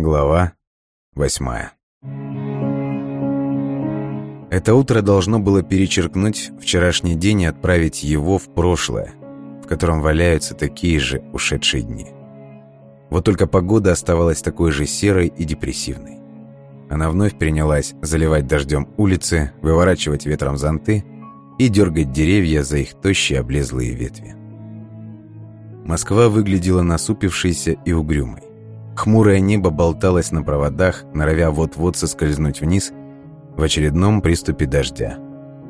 Глава восьмая Это утро должно было перечеркнуть вчерашний день и отправить его в прошлое, в котором валяются такие же ушедшие дни. Вот только погода оставалась такой же серой и депрессивной. Она вновь принялась заливать дождем улицы, выворачивать ветром зонты и дергать деревья за их тощие облезлые ветви. Москва выглядела насупившейся и угрюмой. Хмурое небо болталось на проводах, норовя вот-вот соскользнуть вниз в очередном приступе дождя,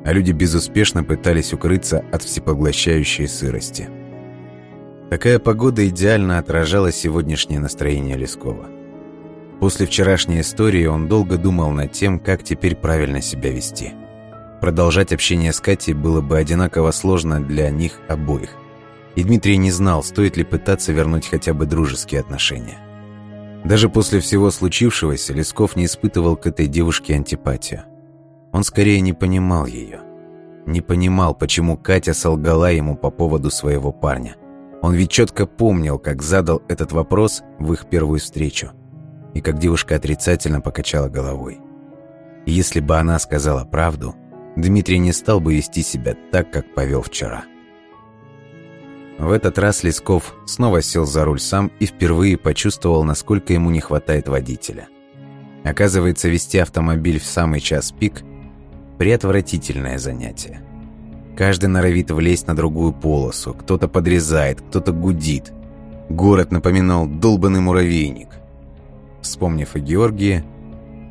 а люди безуспешно пытались укрыться от всепоглощающей сырости. Такая погода идеально отражала сегодняшнее настроение Лескова. После вчерашней истории он долго думал над тем, как теперь правильно себя вести. Продолжать общение с Катей было бы одинаково сложно для них обоих. И Дмитрий не знал, стоит ли пытаться вернуть хотя бы дружеские отношения. Даже после всего случившегося Лесков не испытывал к этой девушке антипатию. Он скорее не понимал ее. Не понимал, почему Катя солгала ему по поводу своего парня. Он ведь четко помнил, как задал этот вопрос в их первую встречу. И как девушка отрицательно покачала головой. И если бы она сказала правду, Дмитрий не стал бы вести себя так, как повел вчера. В этот раз Лесков снова сел за руль сам и впервые почувствовал, насколько ему не хватает водителя. Оказывается, вести автомобиль в самый час пик – приотвратительное занятие. Каждый норовит влезть на другую полосу, кто-то подрезает, кто-то гудит. Город напоминал долбанный муравейник. Вспомнив о Георгии,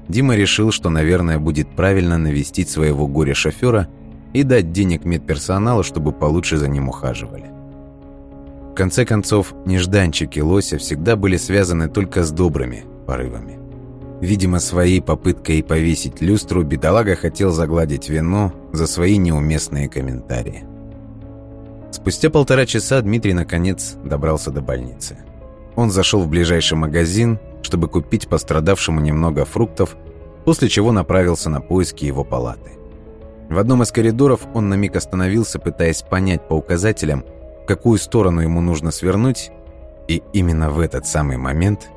Дима решил, что, наверное, будет правильно навестить своего горе-шофера и дать денег медперсоналу, чтобы получше за ним ухаживали конце концов, нежданчики лося всегда были связаны только с добрыми порывами. Видимо, своей попыткой повесить люстру бедолага хотел загладить вину за свои неуместные комментарии. Спустя полтора часа Дмитрий наконец добрался до больницы. Он зашел в ближайший магазин, чтобы купить пострадавшему немного фруктов, после чего направился на поиски его палаты. В одном из коридоров он на миг остановился, пытаясь понять по указателям, какую сторону ему нужно свернуть, и именно в этот самый момент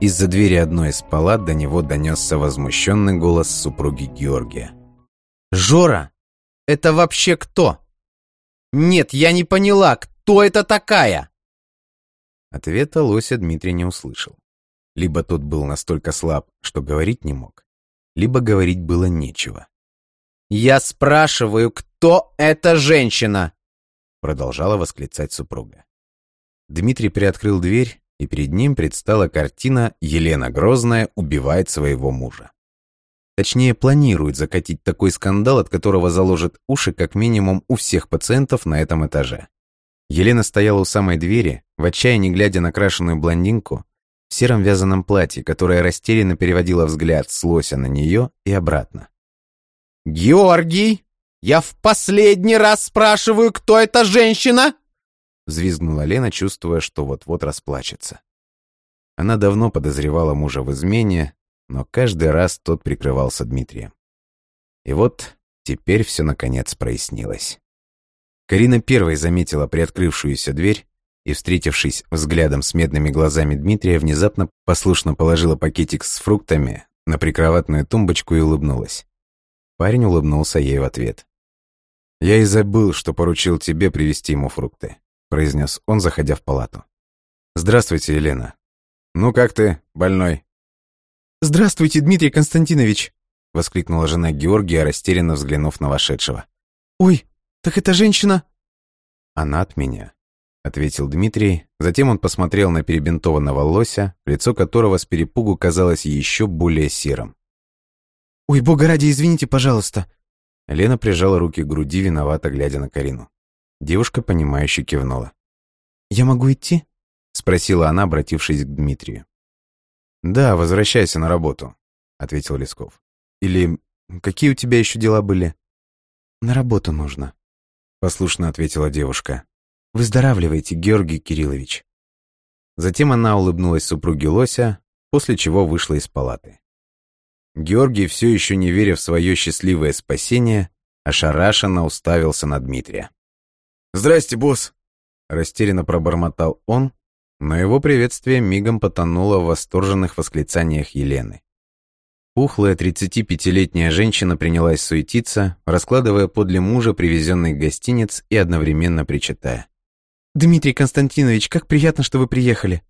из-за двери одной из палат до него донесся возмущенный голос супруги Георгия. «Жора, это вообще кто? Нет, я не поняла, кто это такая?» Ответа Лося Дмитрий не услышал. Либо тот был настолько слаб, что говорить не мог, либо говорить было нечего. «Я спрашиваю, кто эта женщина?» Продолжала восклицать супруга. Дмитрий приоткрыл дверь, и перед ним предстала картина «Елена Грозная убивает своего мужа». Точнее, планирует закатить такой скандал, от которого заложит уши как минимум у всех пациентов на этом этаже. Елена стояла у самой двери, в отчаянии глядя на крашеную блондинку в сером вязаном платье, которая растерянно переводила взгляд с лося на нее и обратно. «Георгий!» Я в последний раз спрашиваю, кто эта женщина?» Взвизгнула Лена, чувствуя, что вот-вот расплачется. Она давно подозревала мужа в измене, но каждый раз тот прикрывался Дмитрием. И вот теперь все наконец прояснилось. Карина первой заметила приоткрывшуюся дверь и, встретившись взглядом с медными глазами Дмитрия, внезапно послушно положила пакетик с фруктами на прикроватную тумбочку и улыбнулась. Парень улыбнулся ей в ответ. «Я и забыл, что поручил тебе привезти ему фрукты», — произнес он, заходя в палату. «Здравствуйте, Елена. Ну как ты, больной?» «Здравствуйте, Дмитрий Константинович!» — воскликнула жена Георгия, растерянно взглянув на вошедшего. «Ой, так эта женщина...» «Она от меня», — ответил Дмитрий. Затем он посмотрел на перебинтованного лося, лицо которого с перепугу казалось еще более серым. «Ой, бога ради, извините, пожалуйста!» Лена прижала руки к груди, виновато глядя на Карину. Девушка, понимающе кивнула. «Я могу идти?» — спросила она, обратившись к Дмитрию. «Да, возвращайся на работу», — ответил Лесков. «Или какие у тебя еще дела были?» «На работу нужно», — послушно ответила девушка. «Выздоравливайте, Георгий Кириллович». Затем она улыбнулась супруге Лося, после чего вышла из палаты. Георгий, все еще не веря в свое счастливое спасение, ошарашенно уставился на Дмитрия. «Здрасте, босс!» Растерянно пробормотал он, Но его приветствие мигом потонуло в восторженных восклицаниях Елены. Пухлая 35-летняя женщина принялась суетиться, раскладывая подле мужа привезенный гостиниц и одновременно причитая. «Дмитрий Константинович, как приятно, что вы приехали.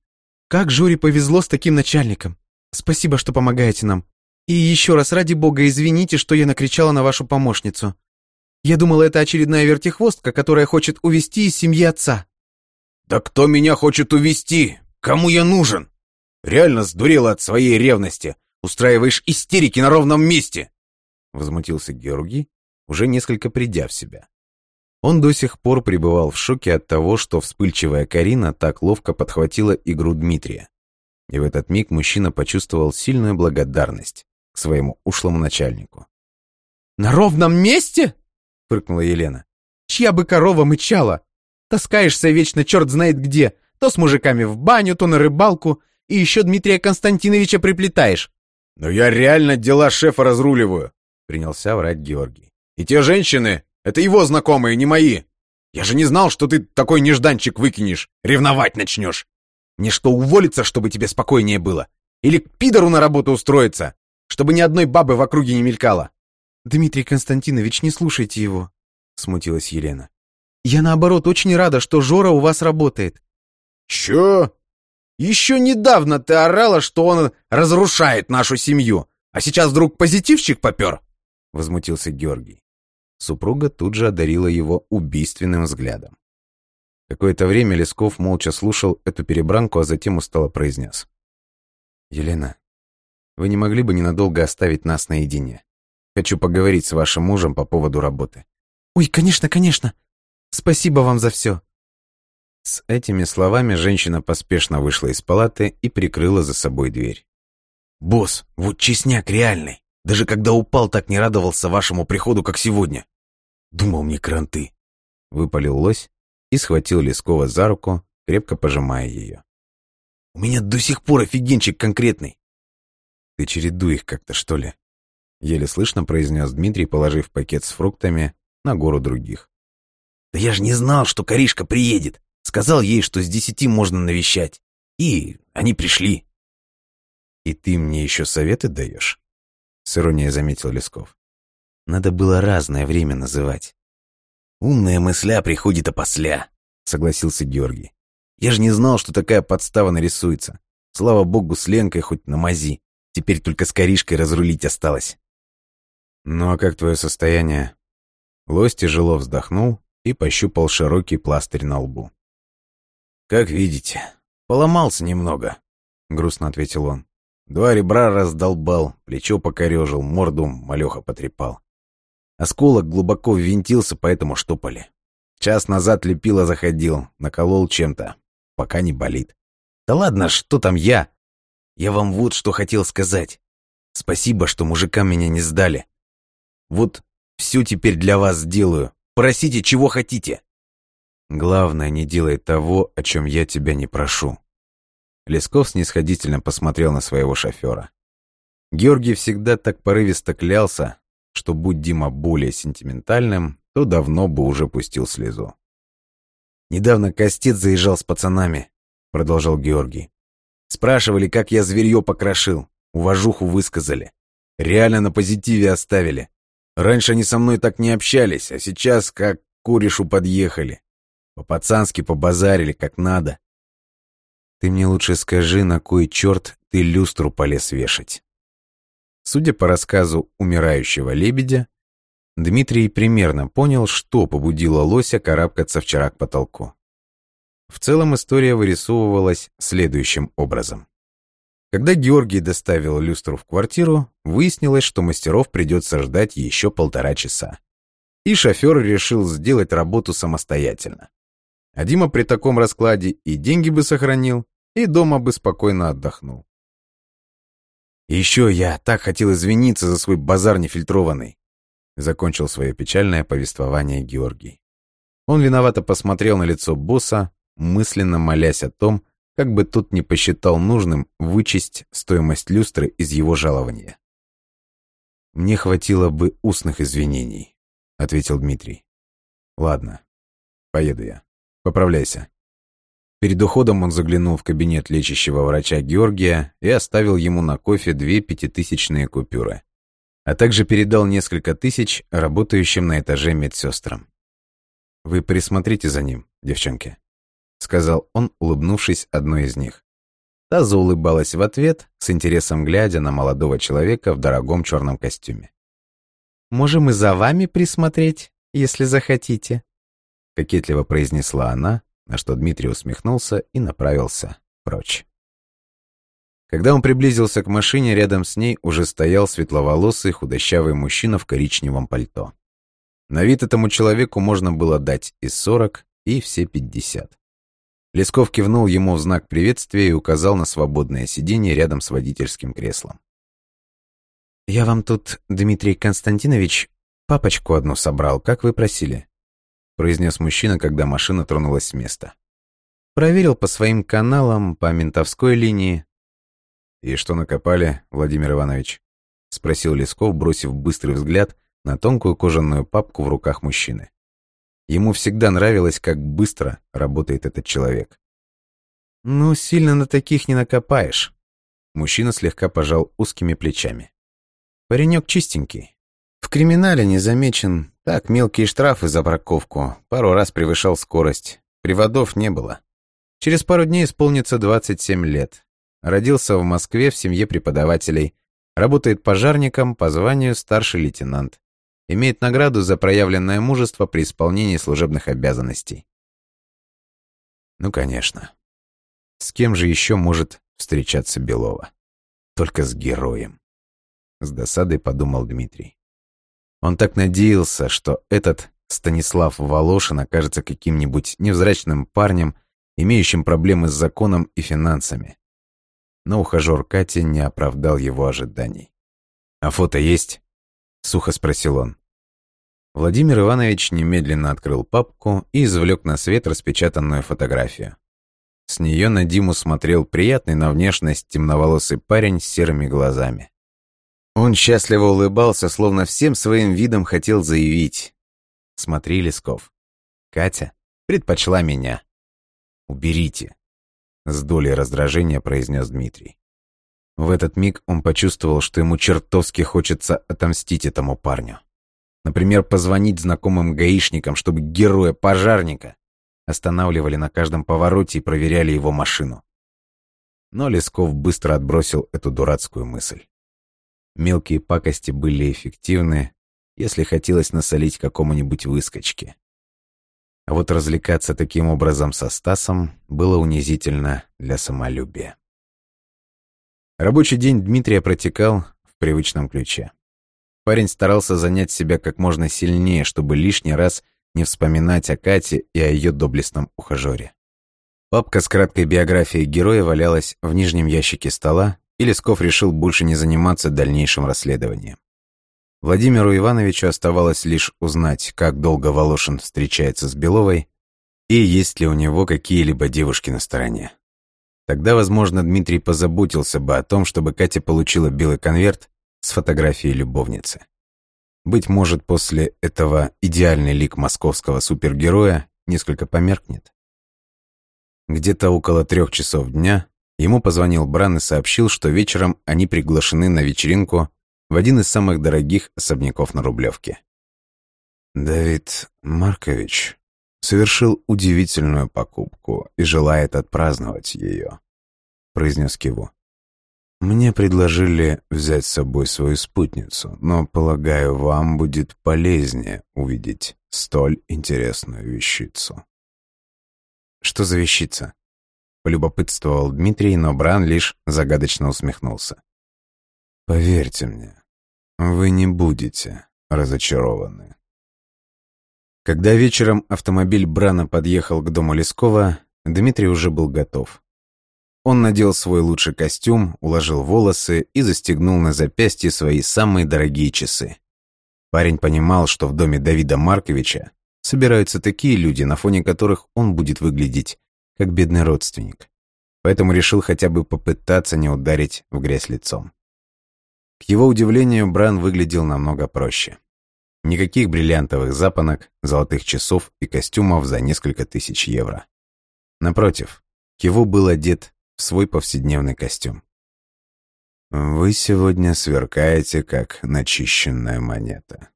Как Жоре повезло с таким начальником. Спасибо, что помогаете нам. И еще раз, ради бога, извините, что я накричала на вашу помощницу. Я думала, это очередная вертихвостка, которая хочет увести из семьи отца». «Да кто меня хочет увести? Кому я нужен? Реально сдурела от своей ревности. Устраиваешь истерики на ровном месте!» Возмутился Георгий, уже несколько придя в себя. Он до сих пор пребывал в шоке от того, что вспыльчивая Карина так ловко подхватила игру Дмитрия. И в этот миг мужчина почувствовал сильную благодарность к своему ушлому начальнику. «На ровном месте?» — фыркнула Елена. «Чья бы корова мычала? Таскаешься вечно черт знает где, то с мужиками в баню, то на рыбалку, и еще Дмитрия Константиновича приплетаешь». «Но я реально дела шефа разруливаю», — принялся врать Георгий. «И те женщины, это его знакомые, не мои. Я же не знал, что ты такой нежданчик выкинешь, ревновать начнешь. Мне что, уволиться, чтобы тебе спокойнее было? Или к пидору на работу устроиться, чтобы ни одной бабы в округе не мелькало?» «Дмитрий Константинович, не слушайте его», — смутилась Елена. «Я, наоборот, очень рада, что Жора у вас работает». «Чё? Еще недавно ты орала, что он разрушает нашу семью, а сейчас вдруг позитивчик попер?» — возмутился Георгий. Супруга тут же одарила его убийственным взглядом. Какое-то время Лесков молча слушал эту перебранку, а затем устало произнес. «Елена, вы не могли бы ненадолго оставить нас наедине? Хочу поговорить с вашим мужем по поводу работы». «Ой, конечно, конечно. Спасибо вам за все». С этими словами женщина поспешно вышла из палаты и прикрыла за собой дверь. «Босс, вот честняк реальный. Даже когда упал, так не радовался вашему приходу, как сегодня. Думал мне кранты». Выпалил лось и схватил Лескова за руку, крепко пожимая ее. «У меня до сих пор офигенчик конкретный». «Ты чередуй их как-то, что ли?» Еле слышно произнес Дмитрий, положив пакет с фруктами на гору других. «Да я же не знал, что Коришка приедет. Сказал ей, что с десяти можно навещать. И они пришли. «И ты мне еще советы даешь?» С иронией заметил Лесков. «Надо было разное время называть». «Умная мысля приходит опосля», — согласился Георгий. «Я же не знал, что такая подстава нарисуется. Слава богу, с Ленкой хоть на мази. Теперь только с Коришкой разрулить осталось». «Ну а как твое состояние?» Лось тяжело вздохнул и пощупал широкий пластырь на лбу. «Как видите, поломался немного», — грустно ответил он. «Два ребра раздолбал, плечо покорежил, морду малеха потрепал. Осколок глубоко ввинтился, поэтому штопали. Час назад лепило заходил, наколол чем-то, пока не болит. Да ладно, что там я? Я вам вот что хотел сказать. Спасибо, что мужикам меня не сдали. Вот все теперь для вас сделаю. Просите, чего хотите. Главное, не делай того, о чем я тебя не прошу. Лесков снисходительно посмотрел на своего шофера. Георгий всегда так порывисто клялся, что будь Дима более сентиментальным, то давно бы уже пустил слезу. «Недавно Костец заезжал с пацанами», — продолжал Георгий. «Спрашивали, как я зверье покрошил, уважуху высказали. Реально на позитиве оставили. Раньше они со мной так не общались, а сейчас как корешу подъехали. По-пацански побазарили, как надо. Ты мне лучше скажи, на кой черт ты люстру полез вешать. Судя по рассказу умирающего лебедя, Дмитрий примерно понял, что побудило лося карабкаться вчера к потолку. В целом история вырисовывалась следующим образом. Когда Георгий доставил люстру в квартиру, выяснилось, что мастеров придется ждать еще полтора часа. И шофер решил сделать работу самостоятельно. А Дима при таком раскладе и деньги бы сохранил, и дома бы спокойно отдохнул. Еще я так хотел извиниться за свой базар нефильтрованный. Закончил свое печальное повествование Георгий. Он виновато посмотрел на лицо босса, мысленно молясь о том, как бы тот не посчитал нужным вычесть стоимость люстры из его жалования. «Мне хватило бы устных извинений», — ответил Дмитрий. «Ладно, поеду я». Поправляйся. Перед уходом он заглянул в кабинет лечащего врача Георгия и оставил ему на кофе две пятитысячные купюры, а также передал несколько тысяч работающим на этаже медсестрам. «Вы присмотрите за ним, девчонки», — сказал он, улыбнувшись одной из них. Та заулыбалась в ответ, с интересом глядя на молодого человека в дорогом черном костюме. «Можем и за вами присмотреть, если захотите», — кокетливо произнесла она, на что Дмитрий усмехнулся и направился прочь. Когда он приблизился к машине, рядом с ней уже стоял светловолосый худощавый мужчина в коричневом пальто. На вид этому человеку можно было дать и сорок, и все пятьдесят. Лесков кивнул ему в знак приветствия и указал на свободное сиденье рядом с водительским креслом. «Я вам тут, Дмитрий Константинович, папочку одну собрал, как вы просили произнес мужчина, когда машина тронулась с места. Проверил по своим каналам, по ментовской линии. «И что накопали, Владимир Иванович?» — спросил Лесков, бросив быстрый взгляд на тонкую кожаную папку в руках мужчины. Ему всегда нравилось, как быстро работает этот человек. «Ну, сильно на таких не накопаешь». Мужчина слегка пожал узкими плечами. «Паренек чистенький. В криминале не замечен, так, мелкие штрафы за парковку, пару раз превышал скорость, приводов не было. Через пару дней исполнится 27 лет. Родился в Москве в семье преподавателей, работает пожарником по званию старший лейтенант. Имеет награду за проявленное мужество при исполнении служебных обязанностей. Ну, конечно. С кем же еще может встречаться Белова? Только с героем. С досадой подумал Дмитрий. Он так надеялся, что этот Станислав Волошин окажется каким-нибудь невзрачным парнем, имеющим проблемы с законом и финансами. Но ухажер Кати не оправдал его ожиданий. «А фото есть?» — сухо спросил он. Владимир Иванович немедленно открыл папку и извлек на свет распечатанную фотографию. С нее на Диму смотрел приятный на внешность темноволосый парень с серыми глазами. Он счастливо улыбался, словно всем своим видом хотел заявить. «Смотри, Лесков, Катя предпочла меня. Уберите», — с долей раздражения произнес Дмитрий. В этот миг он почувствовал, что ему чертовски хочется отомстить этому парню. Например, позвонить знакомым гаишникам, чтобы героя-пожарника останавливали на каждом повороте и проверяли его машину. Но Лесков быстро отбросил эту дурацкую мысль. Мелкие пакости были эффективны, если хотелось насолить какому-нибудь выскочке. А вот развлекаться таким образом со Стасом было унизительно для самолюбия. Рабочий день Дмитрия протекал в привычном ключе. Парень старался занять себя как можно сильнее, чтобы лишний раз не вспоминать о Кате и о ее доблестном ухажере. Папка с краткой биографией героя валялась в нижнем ящике стола, и Лесков решил больше не заниматься дальнейшим расследованием. Владимиру Ивановичу оставалось лишь узнать, как долго Волошин встречается с Беловой и есть ли у него какие-либо девушки на стороне. Тогда, возможно, Дмитрий позаботился бы о том, чтобы Катя получила белый конверт с фотографией любовницы. Быть может, после этого идеальный лик московского супергероя несколько померкнет. Где-то около трех часов дня Ему позвонил Бран и сообщил, что вечером они приглашены на вечеринку в один из самых дорогих особняков на Рублевке. Давид Маркович совершил удивительную покупку и желает отпраздновать ее, произнес Киву. Мне предложили взять с собой свою спутницу, но, полагаю, вам будет полезнее увидеть столь интересную вещицу. Что за вещица? полюбопытствовал Дмитрий, но Бран лишь загадочно усмехнулся. «Поверьте мне, вы не будете разочарованы». Когда вечером автомобиль Брана подъехал к дому Лескова, Дмитрий уже был готов. Он надел свой лучший костюм, уложил волосы и застегнул на запястье свои самые дорогие часы. Парень понимал, что в доме Давида Марковича собираются такие люди, на фоне которых он будет выглядеть как бедный родственник. Поэтому решил хотя бы попытаться не ударить в грязь лицом. К его удивлению, Бран выглядел намного проще. Никаких бриллиантовых запонок, золотых часов и костюмов за несколько тысяч евро. Напротив, Киво был одет в свой повседневный костюм. «Вы сегодня сверкаете, как начищенная монета.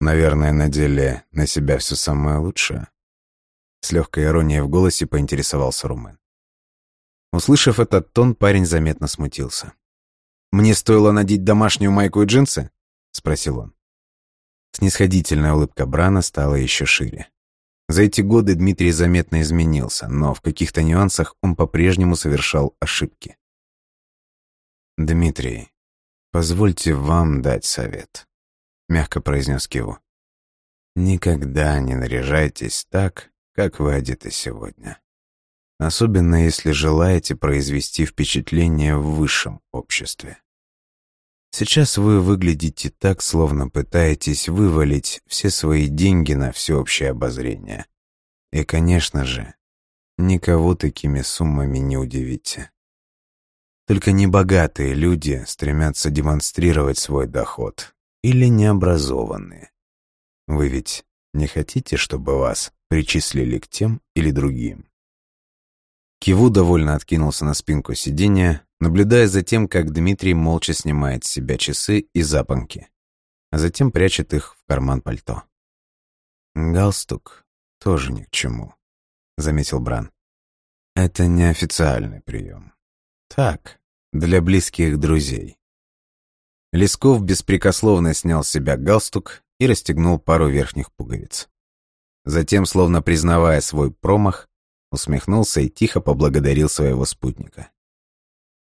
Наверное, надели на себя все самое лучшее?» С легкой иронией в голосе поинтересовался Румен. Услышав этот тон, парень заметно смутился. «Мне стоило надеть домашнюю майку и джинсы?» — спросил он. Снисходительная улыбка Брана стала еще шире. За эти годы Дмитрий заметно изменился, но в каких-то нюансах он по-прежнему совершал ошибки. «Дмитрий, позвольте вам дать совет», — мягко произнес Киву. «Никогда не наряжайтесь так, как вы одеты сегодня. Особенно если желаете произвести впечатление в высшем обществе. Сейчас вы выглядите так, словно пытаетесь вывалить все свои деньги на всеобщее обозрение. И, конечно же, никого такими суммами не удивите. Только небогатые люди стремятся демонстрировать свой доход. Или необразованные. Вы ведь не хотите, чтобы вас причислили к тем или другим? Киву довольно откинулся на спинку сиденья, наблюдая за тем, как Дмитрий молча снимает с себя часы и запонки, а затем прячет их в карман пальто. «Галстук тоже ни к чему», — заметил Бран. «Это неофициальный прием. Так, для близких друзей». Лесков беспрекословно снял с себя галстук и расстегнул пару верхних пуговиц. Затем, словно признавая свой промах, усмехнулся и тихо поблагодарил своего спутника.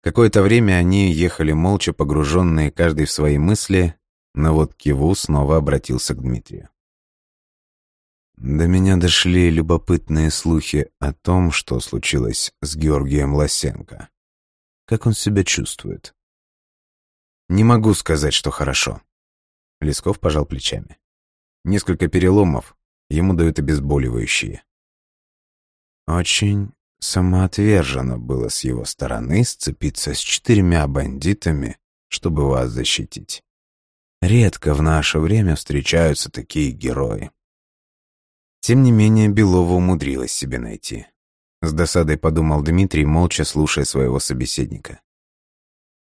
Какое-то время они ехали молча, погруженные каждый в свои мысли, но вот Киву снова обратился к Дмитрию. До меня дошли любопытные слухи о том, что случилось с Георгием Лосенко. Как он себя чувствует? Не могу сказать, что хорошо. Лесков пожал плечами. Несколько переломов, ему дают обезболивающие. Очень Самоотверженно было с его стороны сцепиться с четырьмя бандитами, чтобы вас защитить. Редко в наше время встречаются такие герои. Тем не менее, Белова умудрилась себе найти. С досадой подумал Дмитрий, молча слушая своего собеседника.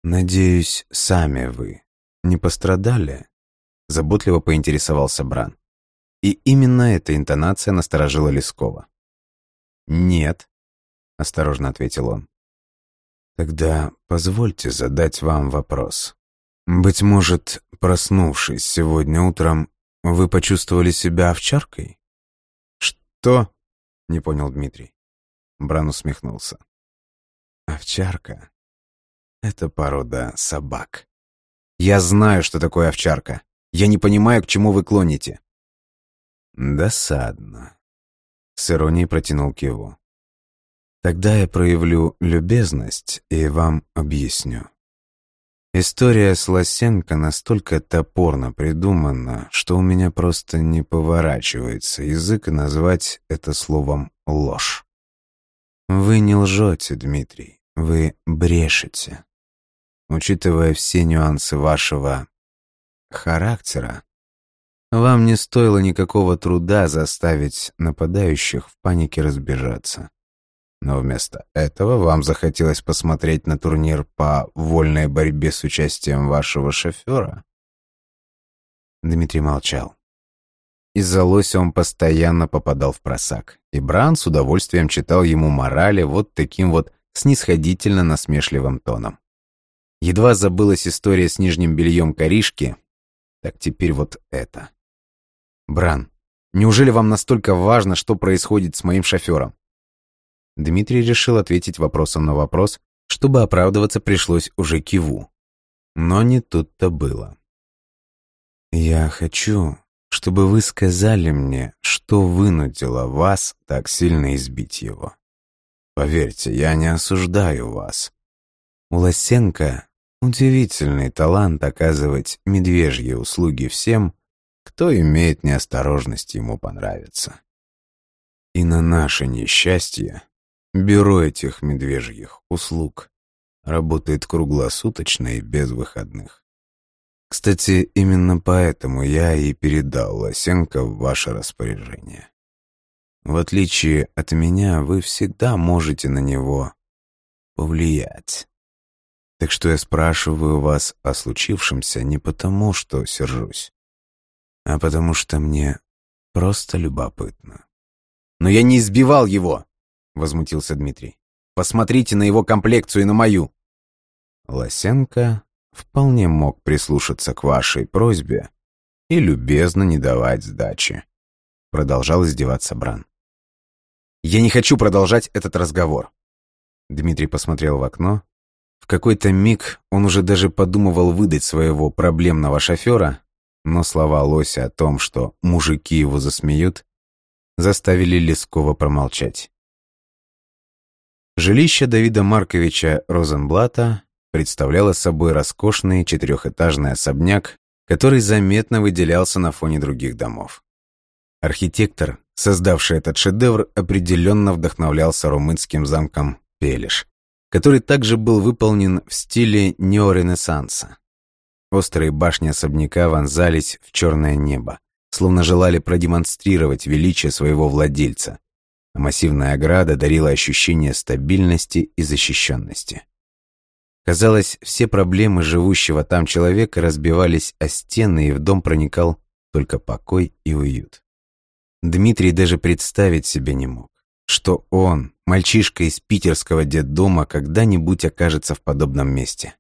«Надеюсь, сами вы не пострадали?» Заботливо поинтересовался Бран. И именно эта интонация насторожила Лескова. «Нет», — осторожно ответил он. «Тогда позвольте задать вам вопрос. Быть может, проснувшись сегодня утром, вы почувствовали себя овчаркой?» «Что?» — не понял Дмитрий. Бран усмехнулся. «Овчарка — это порода собак. Я знаю, что такое овчарка. Я не понимаю, к чему вы клоните». «Досадно», — с иронией протянул Киву. Тогда я проявлю любезность и вам объясню. История с Лосенко настолько топорно придумана, что у меня просто не поворачивается язык назвать это словом «ложь». Вы не лжете, Дмитрий, вы брешете. Учитывая все нюансы вашего характера, вам не стоило никакого труда заставить нападающих в панике разбежаться. Но вместо этого вам захотелось посмотреть на турнир по вольной борьбе с участием вашего шофера? Дмитрий молчал. Из-за лося он постоянно попадал в просак, и Бран с удовольствием читал ему морали вот таким вот снисходительно насмешливым тоном. Едва забылась история с нижним бельем коришки, так теперь вот это. Бран, неужели вам настолько важно, что происходит с моим шофером? Дмитрий решил ответить вопросом на вопрос, чтобы оправдываться пришлось уже киву. Но не тут-то было. «Я хочу, чтобы вы сказали мне, что вынудило вас так сильно избить его. Поверьте, я не осуждаю вас. У Лосенко удивительный талант оказывать медвежьи услуги всем, кто имеет неосторожность ему понравиться. И на наше несчастье Бюро этих медвежьих услуг работает круглосуточно и без выходных. Кстати, именно поэтому я и передал Лосенко в ваше распоряжение. В отличие от меня, вы всегда можете на него повлиять. Так что я спрашиваю вас о случившемся не потому, что сержусь, а потому что мне просто любопытно. «Но я не избивал его!» — возмутился Дмитрий. «Посмотрите на его комплекцию и на мою!» Лосенко вполне мог прислушаться к вашей просьбе и любезно не давать сдачи. Продолжал издеваться Бран. «Я не хочу продолжать этот разговор!» Дмитрий посмотрел в окно. В какой-то миг он уже даже подумывал выдать своего проблемного шофера, но слова Лося о том, что мужики его засмеют, заставили Лескова промолчать. Жилище Давида Марковича Розенблата представляло собой роскошный четырехэтажный особняк, который заметно выделялся на фоне других домов. Архитектор, создавший этот шедевр, определенно вдохновлялся румынским замком Пелиш, который также был выполнен в стиле неоренессанса. Острые башни особняка вонзались в черное небо, словно желали продемонстрировать величие своего владельца, массивная ограда дарила ощущение стабильности и защищенности. Казалось, все проблемы живущего там человека разбивались о стены, и в дом проникал только покой и уют. Дмитрий даже представить себе не мог, что он, мальчишка из питерского детдома, когда-нибудь окажется в подобном месте.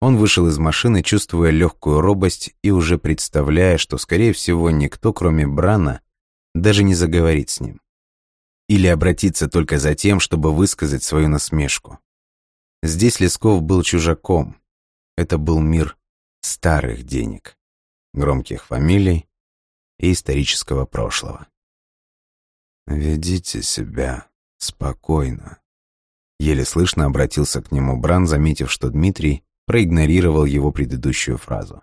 Он вышел из машины, чувствуя легкую робость и уже представляя, что, скорее всего, никто, кроме Брана, даже не заговорит с ним. Или обратиться только за тем, чтобы высказать свою насмешку. Здесь Лесков был чужаком. Это был мир старых денег, громких фамилий и исторического прошлого. «Ведите себя спокойно», — еле слышно обратился к нему Бран, заметив, что Дмитрий проигнорировал его предыдущую фразу.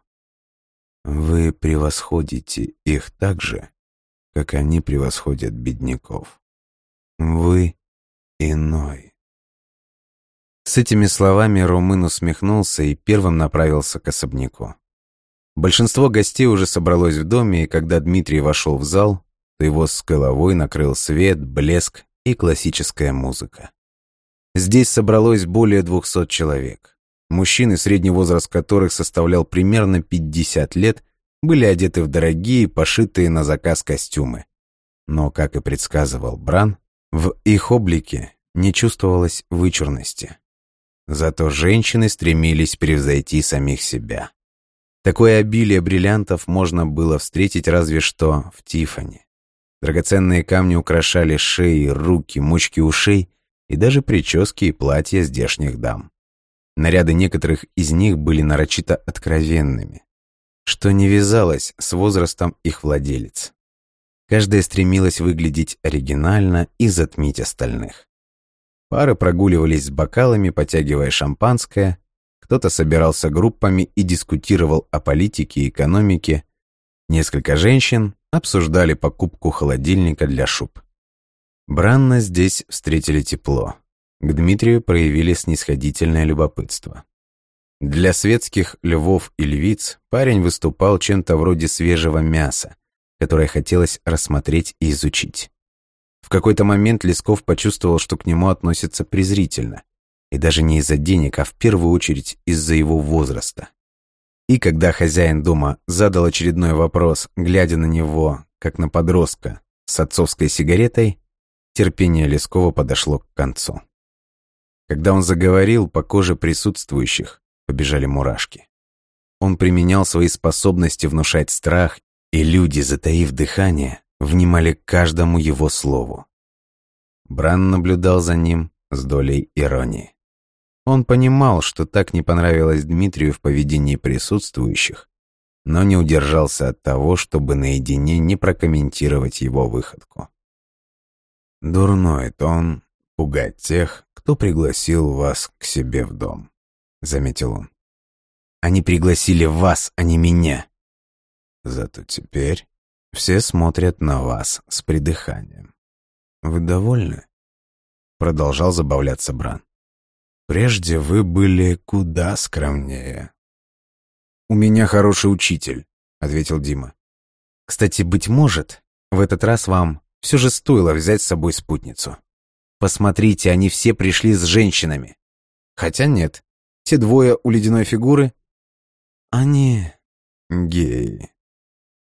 «Вы превосходите их так же, как они превосходят бедняков. Вы иной». С этими словами Румын усмехнулся и первым направился к особняку. Большинство гостей уже собралось в доме, и когда Дмитрий вошел в зал, то его с головой накрыл свет, блеск и классическая музыка. Здесь собралось более двухсот человек. Мужчины, средний возраст которых составлял примерно 50 лет, были одеты в дорогие, пошитые на заказ костюмы. Но, как и предсказывал Бран, в их облике не чувствовалось вычурности. Зато женщины стремились превзойти самих себя. Такое обилие бриллиантов можно было встретить разве что в Тифани. Драгоценные камни украшали шеи, руки, мочки ушей и даже прически и платья здешних дам. Наряды некоторых из них были нарочито откровенными, что не вязалось с возрастом их владелец. Каждая стремилась выглядеть оригинально и затмить остальных. Пары прогуливались с бокалами, потягивая шампанское, кто-то собирался группами и дискутировал о политике и экономике, несколько женщин обсуждали покупку холодильника для шуб. Бранна здесь встретили тепло. К Дмитрию проявили снисходительное любопытство. Для светских львов и львиц парень выступал чем-то вроде свежего мяса, которое хотелось рассмотреть и изучить. В какой-то момент Лесков почувствовал, что к нему относятся презрительно. И даже не из-за денег, а в первую очередь из-за его возраста. И когда хозяин дома задал очередной вопрос, глядя на него, как на подростка, с отцовской сигаретой, терпение Лескова подошло к концу. Когда он заговорил, по коже присутствующих побежали мурашки. Он применял свои способности внушать страх, и люди, затаив дыхание, внимали каждому его слову. Бран наблюдал за ним с долей иронии. Он понимал, что так не понравилось Дмитрию в поведении присутствующих, но не удержался от того, чтобы наедине не прокомментировать его выходку. Дурной тон пугать тех, кто пригласил вас к себе в дом», — заметил он. «Они пригласили вас, а не меня». «Зато теперь все смотрят на вас с придыханием. Вы довольны?» Продолжал забавляться Бран. «Прежде вы были куда скромнее». «У меня хороший учитель», — ответил Дима. «Кстати, быть может, в этот раз вам все же стоило взять с собой спутницу. Посмотрите, они все пришли с женщинами. Хотя нет, те двое у ледяной фигуры... Они... геи,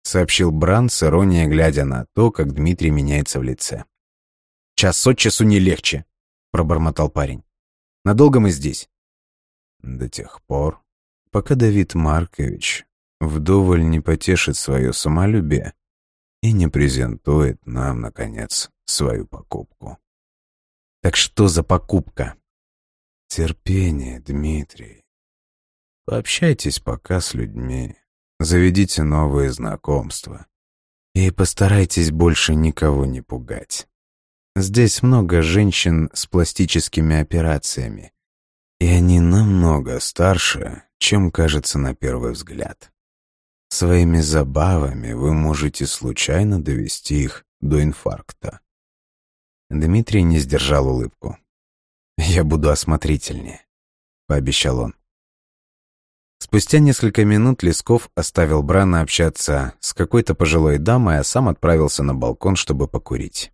сообщил Бран с иронией, глядя на то, как Дмитрий меняется в лице. «Час от часу не легче», — пробормотал парень. «Надолго мы здесь?» «До тех пор, пока Давид Маркович вдоволь не потешит свое самолюбие и не презентует нам, наконец, свою покупку». «Так что за покупка?» «Терпение, Дмитрий. Пообщайтесь пока с людьми, заведите новые знакомства и постарайтесь больше никого не пугать. Здесь много женщин с пластическими операциями, и они намного старше, чем кажется на первый взгляд. Своими забавами вы можете случайно довести их до инфаркта. Дмитрий не сдержал улыбку. «Я буду осмотрительнее», — пообещал он. Спустя несколько минут Лесков оставил Брана общаться с какой-то пожилой дамой, а сам отправился на балкон, чтобы покурить.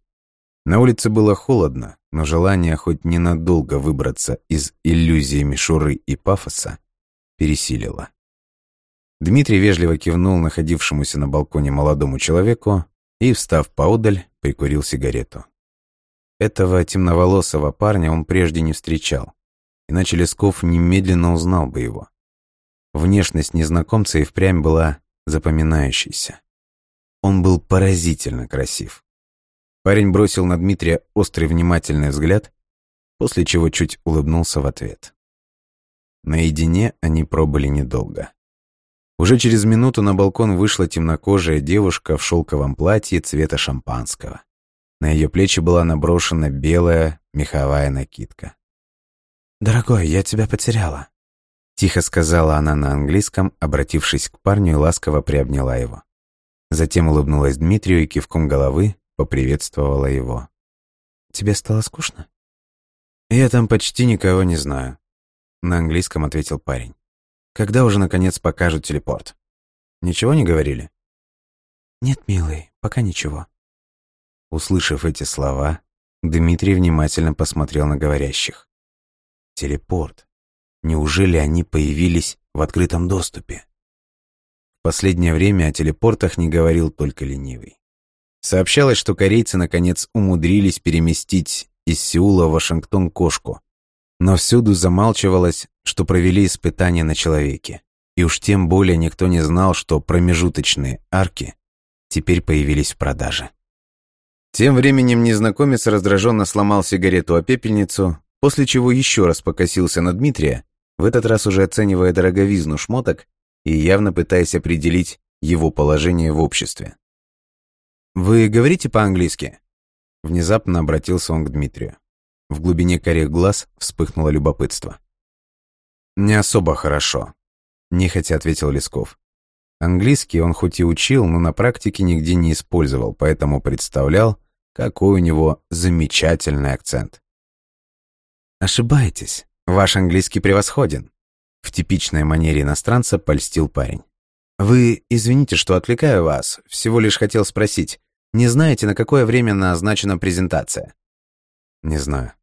На улице было холодно, но желание хоть ненадолго выбраться из иллюзии мишуры и пафоса пересилило. Дмитрий вежливо кивнул находившемуся на балконе молодому человеку и, встав поодаль, прикурил сигарету. Этого темноволосого парня он прежде не встречал, иначе Лесков немедленно узнал бы его. Внешность незнакомца и впрямь была запоминающейся. Он был поразительно красив. Парень бросил на Дмитрия острый внимательный взгляд, после чего чуть улыбнулся в ответ. Наедине они пробыли недолго. Уже через минуту на балкон вышла темнокожая девушка в шелковом платье цвета шампанского. На ее плечи была наброшена белая меховая накидка. «Дорогой, я тебя потеряла», Тихо сказала она на английском, обратившись к парню и ласково приобняла его. Затем улыбнулась Дмитрию и кивком головы поприветствовала его. «Тебе стало скучно?» «Я там почти никого не знаю», — на английском ответил парень. «Когда уже, наконец, покажут телепорт?» «Ничего не говорили?» «Нет, милый, пока ничего». Услышав эти слова, Дмитрий внимательно посмотрел на говорящих. «Телепорт. Неужели они появились в открытом доступе? В последнее время о телепортах не говорил только ленивый. Сообщалось, что корейцы наконец умудрились переместить из Сеула в Вашингтон кошку, но всюду замалчивалось, что провели испытания на человеке. И уж тем более никто не знал, что промежуточные арки теперь появились в продаже. Тем временем незнакомец раздраженно сломал сигарету о пепельницу, после чего еще раз покосился на Дмитрия в этот раз уже оценивая дороговизну шмоток и явно пытаясь определить его положение в обществе. «Вы говорите по-английски?» Внезапно обратился он к Дмитрию. В глубине корих глаз вспыхнуло любопытство. «Не особо хорошо», — нехотя ответил Лесков. Английский он хоть и учил, но на практике нигде не использовал, поэтому представлял, какой у него замечательный акцент. «Ошибаетесь. «Ваш английский превосходен», — в типичной манере иностранца польстил парень. «Вы извините, что отвлекаю вас, всего лишь хотел спросить, не знаете, на какое время назначена презентация?» «Не знаю».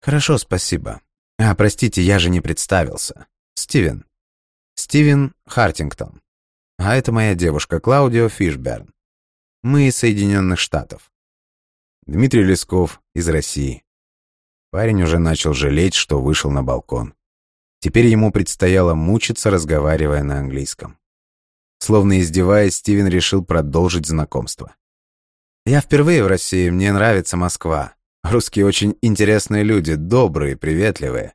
«Хорошо, спасибо. А, простите, я же не представился. Стивен. Стивен Хартингтон. А это моя девушка Клаудио Фишберн. Мы из Соединенных Штатов. Дмитрий Лесков из России. Парень уже начал жалеть, что вышел на балкон. Теперь ему предстояло мучиться, разговаривая на английском. Словно издеваясь, Стивен решил продолжить знакомство. «Я впервые в России, мне нравится Москва. Русские очень интересные люди, добрые, приветливые».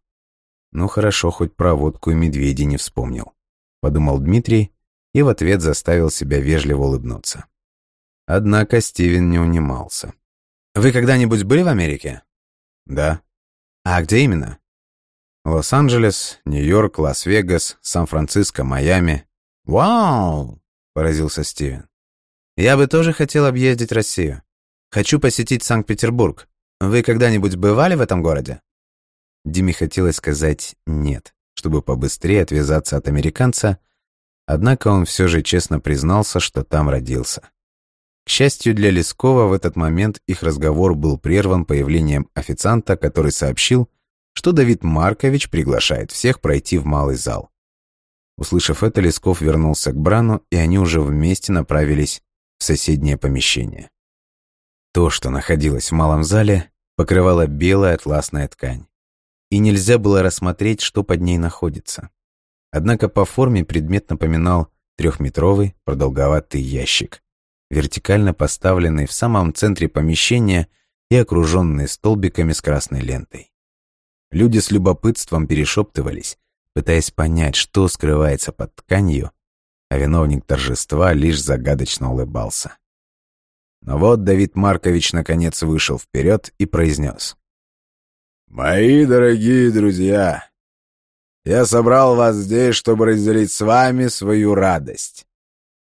«Ну хорошо, хоть про водку и медведей не вспомнил», — подумал Дмитрий и в ответ заставил себя вежливо улыбнуться. Однако Стивен не унимался. «Вы когда-нибудь были в Америке?» Да. А где именно? Лос-Анджелес, Нью-Йорк, Лас-Вегас, Сан-Франциско, Майами. Вау! Поразился Стивен. Я бы тоже хотел объездить Россию. Хочу посетить Санкт-Петербург. Вы когда-нибудь бывали в этом городе? Диме хотелось сказать «нет», чтобы побыстрее отвязаться от американца, однако он все же честно признался, что там родился. К счастью для Лескова, в этот момент их разговор был прерван появлением официанта, который сообщил, что Давид Маркович приглашает всех пройти в малый зал. Услышав это, Лесков вернулся к Брану, и они уже вместе направились в соседнее помещение. То, что находилось в малом зале, покрывала белая атласная ткань, и нельзя было рассмотреть, что под ней находится. Однако по форме предмет напоминал трехметровый продолговатый ящик, вертикально поставленный в самом центре помещения и окруженный столбиками с красной лентой. Люди с любопытством перешептывались, пытаясь понять, что скрывается под тканью, а виновник торжества лишь загадочно улыбался. Но вот Давид Маркович наконец вышел вперед и произнес. «Мои дорогие друзья, я собрал вас здесь, чтобы разделить с вами свою радость.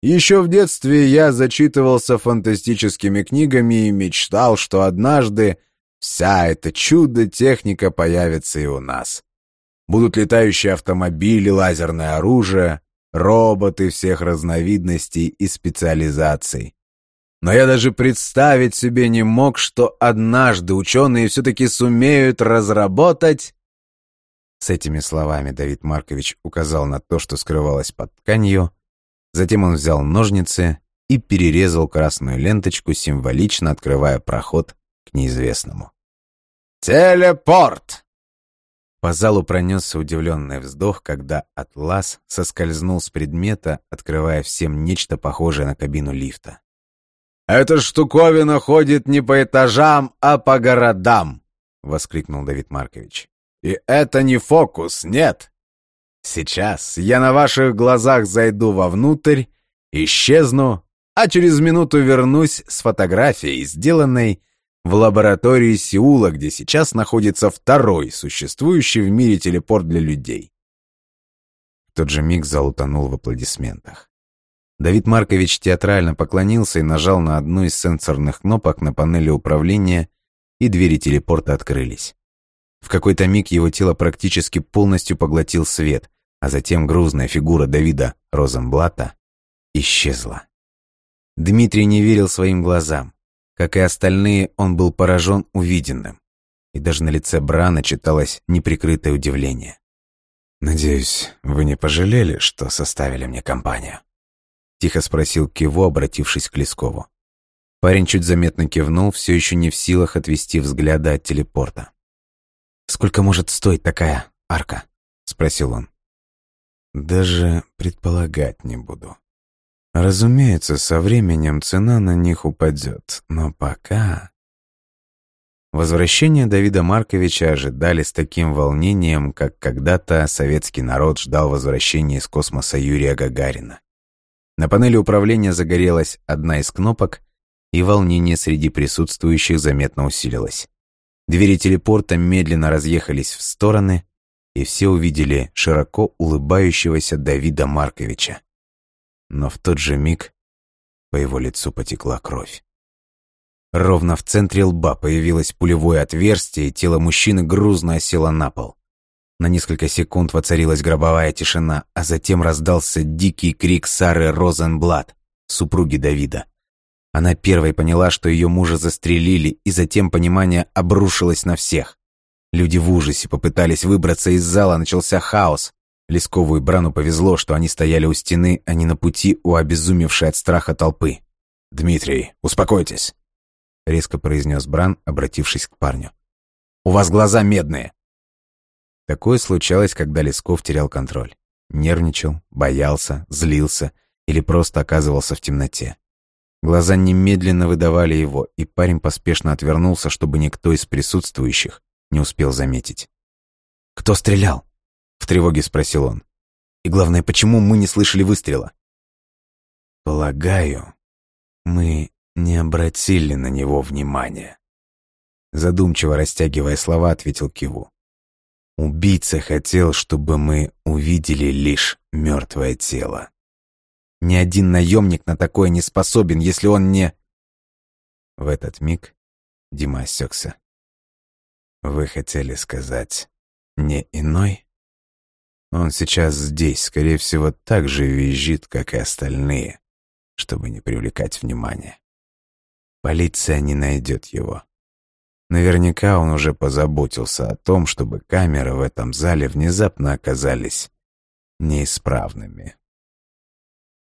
Еще в детстве я зачитывался фантастическими книгами и мечтал, что однажды Вся эта чудо-техника появится и у нас. Будут летающие автомобили, лазерное оружие, роботы всех разновидностей и специализаций. Но я даже представить себе не мог, что однажды ученые все-таки сумеют разработать... С этими словами Давид Маркович указал на то, что скрывалось под тканью. Затем он взял ножницы и перерезал красную ленточку, символично открывая проход к неизвестному. «Телепорт!» По залу пронесся удивленный вздох, когда Атлас соскользнул с предмета, открывая всем нечто похожее на кабину лифта. «Эта штуковина ходит не по этажам, а по городам!» — воскликнул Давид Маркович. «И это не фокус, нет! Сейчас я на ваших глазах зайду вовнутрь, исчезну, а через минуту вернусь с фотографией, сделанной в лаборатории Сеула, где сейчас находится второй существующий в мире телепорт для людей. В тот же миг зал утонул в аплодисментах. Давид Маркович театрально поклонился и нажал на одну из сенсорных кнопок на панели управления, и двери телепорта открылись. В какой-то миг его тело практически полностью поглотил свет, а затем грузная фигура Давида Розенблата исчезла. Дмитрий не верил своим глазам. Как и остальные, он был поражен увиденным. И даже на лице Брана читалось неприкрытое удивление. «Надеюсь, вы не пожалели, что составили мне компанию?» Тихо спросил Киво, обратившись к Лескову. Парень чуть заметно кивнул, все еще не в силах отвести взгляда от телепорта. «Сколько может стоить такая арка?» — спросил он. «Даже предполагать не буду», Разумеется, со временем цена на них упадет, но пока... Возвращение Давида Марковича ожидали с таким волнением, как когда-то советский народ ждал возвращения из космоса Юрия Гагарина. На панели управления загорелась одна из кнопок, и волнение среди присутствующих заметно усилилось. Двери телепорта медленно разъехались в стороны, и все увидели широко улыбающегося Давида Марковича но в тот же миг по его лицу потекла кровь. Ровно в центре лба появилось пулевое отверстие, и тело мужчины грузно осело на пол. На несколько секунд воцарилась гробовая тишина, а затем раздался дикий крик Сары Розенблат, супруги Давида. Она первой поняла, что ее мужа застрелили, и затем понимание обрушилось на всех. Люди в ужасе попытались выбраться из зала, начался хаос. Лескову и Брану повезло, что они стояли у стены, а не на пути у обезумевшей от страха толпы. «Дмитрий, успокойтесь», — резко произнес Бран, обратившись к парню. «У вас глаза медные». Такое случалось, когда Лесков терял контроль. Нервничал, боялся, злился или просто оказывался в темноте. Глаза немедленно выдавали его, и парень поспешно отвернулся, чтобы никто из присутствующих не успел заметить. «Кто стрелял?» — в тревоге спросил он. «И главное, почему мы не слышали выстрела?» «Полагаю, мы не обратили на него внимания». Задумчиво растягивая слова, ответил Киву. «Убийца хотел, чтобы мы увидели лишь мертвое тело. Ни один наемник на такое не способен, если он не...» В этот миг Дима осекся. «Вы хотели сказать, не иной?» Он сейчас здесь, скорее всего, так же визжит, как и остальные, чтобы не привлекать внимания. полиция не найдет его. Наверняка он уже позаботился о том, чтобы камеры в этом зале внезапно оказались неисправными.